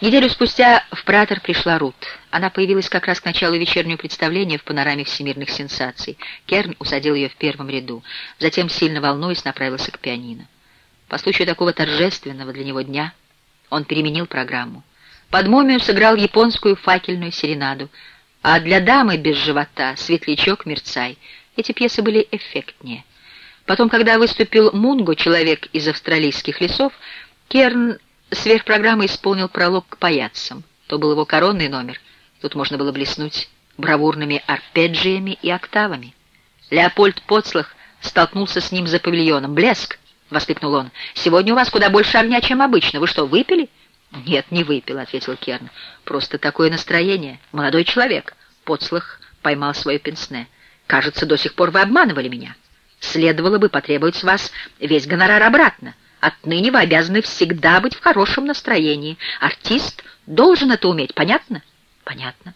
Неделю спустя в Пратер пришла Рут. Она появилась как раз к началу вечернего представления в панораме всемирных сенсаций. Керн усадил ее в первом ряду, затем, сильно волнуясь, направился к пианино. По случаю такого торжественного для него дня он переменил программу. Под мумию сыграл японскую факельную серенаду, а для дамы без живота «Светлячок, мерцай» эти пьесы были эффектнее. Потом, когда выступил Мунго, человек из австралийских лесов, Керн сверхпрограммы исполнил пролог к паяцам. То был его коронный номер. Тут можно было блеснуть бравурными арпеджиями и октавами. Леопольд Поцлах столкнулся с ним за павильоном. «Блеск!» — воскликнул он. «Сегодня у вас куда больше огня, чем обычно. Вы что, выпили?» «Нет, не выпил», — ответил Керн. «Просто такое настроение. Молодой человек». Поцлах поймал свое пенсне. «Кажется, до сих пор вы обманывали меня. Следовало бы потребовать с вас весь гонорар обратно. Отныне вы обязаны всегда быть в хорошем настроении. Артист должен это уметь, понятно? Понятно.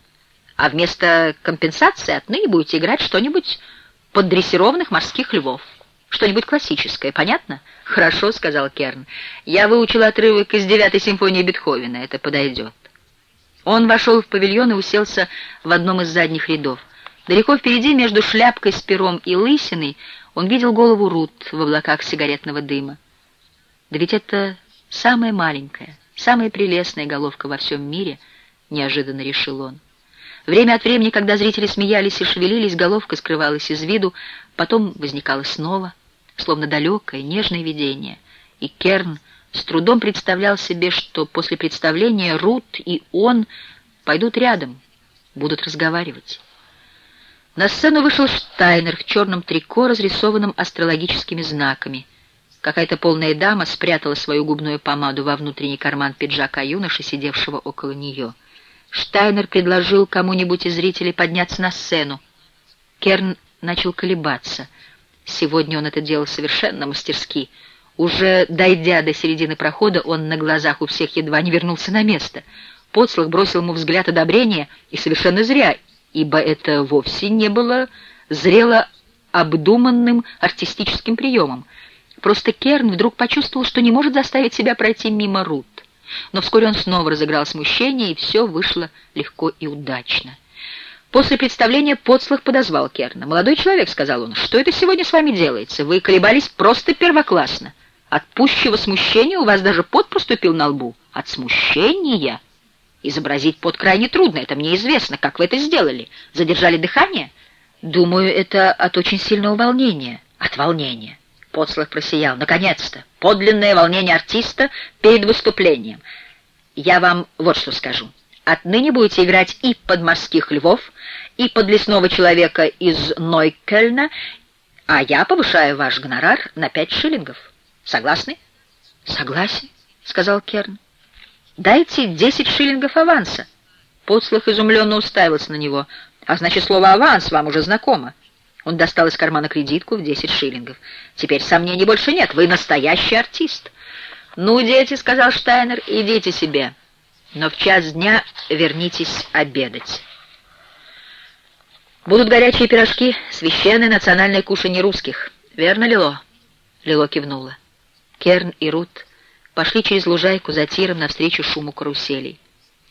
А вместо компенсации отныне будете играть что-нибудь под дрессированных морских львов. Что-нибудь классическое, понятно? Хорошо, сказал Керн. Я выучил отрывок из девятой симфонии Бетховена. Это подойдет. Он вошел в павильон и уселся в одном из задних рядов. Далеко впереди, между шляпкой с пером и лысиной, он видел голову Рут в облаках сигаретного дыма. Да ведь это самая маленькая, самая прелестная головка во всем мире, неожиданно решил он. Время от времени, когда зрители смеялись и шевелились, головка скрывалась из виду, потом возникала снова, словно далекое, нежное видение. И Керн с трудом представлял себе, что после представления Рут и он пойдут рядом, будут разговаривать. На сцену вышел Штайнер в черном трико, разрисованном астрологическими знаками — Какая-то полная дама спрятала свою губную помаду во внутренний карман пиджака юноши, сидевшего около нее. Штайнер предложил кому-нибудь из зрителей подняться на сцену. Керн начал колебаться. Сегодня он это делал совершенно мастерски. Уже дойдя до середины прохода, он на глазах у всех едва не вернулся на место. Подслах бросил ему взгляд одобрения, и совершенно зря, ибо это вовсе не было зрело обдуманным артистическим приемом. Просто Керн вдруг почувствовал, что не может заставить себя пройти мимо Рут. Но вскоре он снова разыграл смущение, и все вышло легко и удачно. После представления Подслах подозвал Керна. «Молодой человек», — сказал он, — «что это сегодня с вами делается? Вы колебались просто первоклассно. От пущего смущения у вас даже пот проступил на лбу. От смущения? Изобразить пот крайне трудно, это мне известно. Как вы это сделали? Задержали дыхание? Думаю, это от очень сильного волнения. От волнения. Подслах просиял. «Наконец-то! Подлинное волнение артиста перед выступлением. Я вам вот что скажу. Отныне будете играть и под морских львов, и под лесного человека из Нойкельна, а я повышаю ваш гонорар на пять шиллингов. Согласны?» «Согласен», — сказал Керн. «Дайте десять шиллингов аванса». Подслах изумленно уставился на него. «А значит, слово «аванс» вам уже знакомо». Он достал из кармана кредитку в 10 шиллингов. «Теперь сомнений больше нет. Вы настоящий артист». «Ну, дети», — сказал Штайнер, — «идите себе. Но в час дня вернитесь обедать». «Будут горячие пирожки, священное национальное кушанье русских. Верно, Лило?» Лило кивнула. Керн и Рут пошли через лужайку за тиром навстречу шуму каруселей.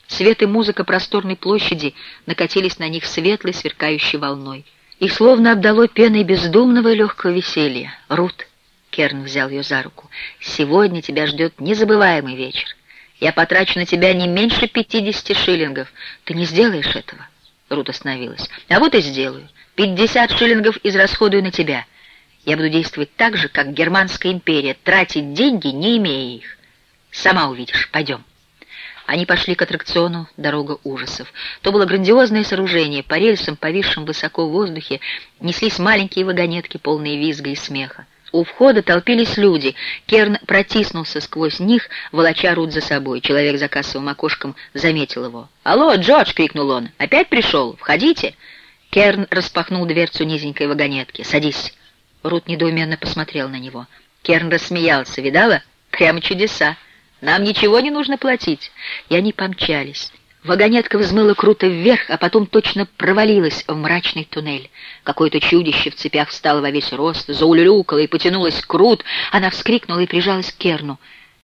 Свет и музыка просторной площади накатились на них светлой, сверкающей волной и словно обдало пеной бездумного и легкого веселья. «Рут», — Керн взял ее за руку, — «сегодня тебя ждет незабываемый вечер. Я потрачу на тебя не меньше пятидесяти шиллингов. Ты не сделаешь этого?» Рут остановилась. «А вот и сделаю. Пятьдесят шиллингов израсходую на тебя. Я буду действовать так же, как Германская империя, тратить деньги, не имея их. Сама увидишь. Пойдем». Они пошли к аттракциону «Дорога ужасов». То было грандиозное сооружение. По рельсам, повисшим высоко в воздухе, неслись маленькие вагонетки, полные визга и смеха. У входа толпились люди. Керн протиснулся сквозь них, волоча Рут за собой. Человек за кассовым окошком заметил его. «Алло, Джордж!» — крикнул он. «Опять пришел? Входите!» Керн распахнул дверцу низенькой вагонетки. «Садись!» Рут недоуменно посмотрел на него. Керн рассмеялся. «Видала? Прямо чудеса!» Нам ничего не нужно платить. И они помчались. Вагонетка взмыла круто вверх, а потом точно провалилась в мрачный туннель. Какое-то чудище в цепях встало во весь рост, заулюлюкало и потянулось крут. Она вскрикнула и прижалась к Керну.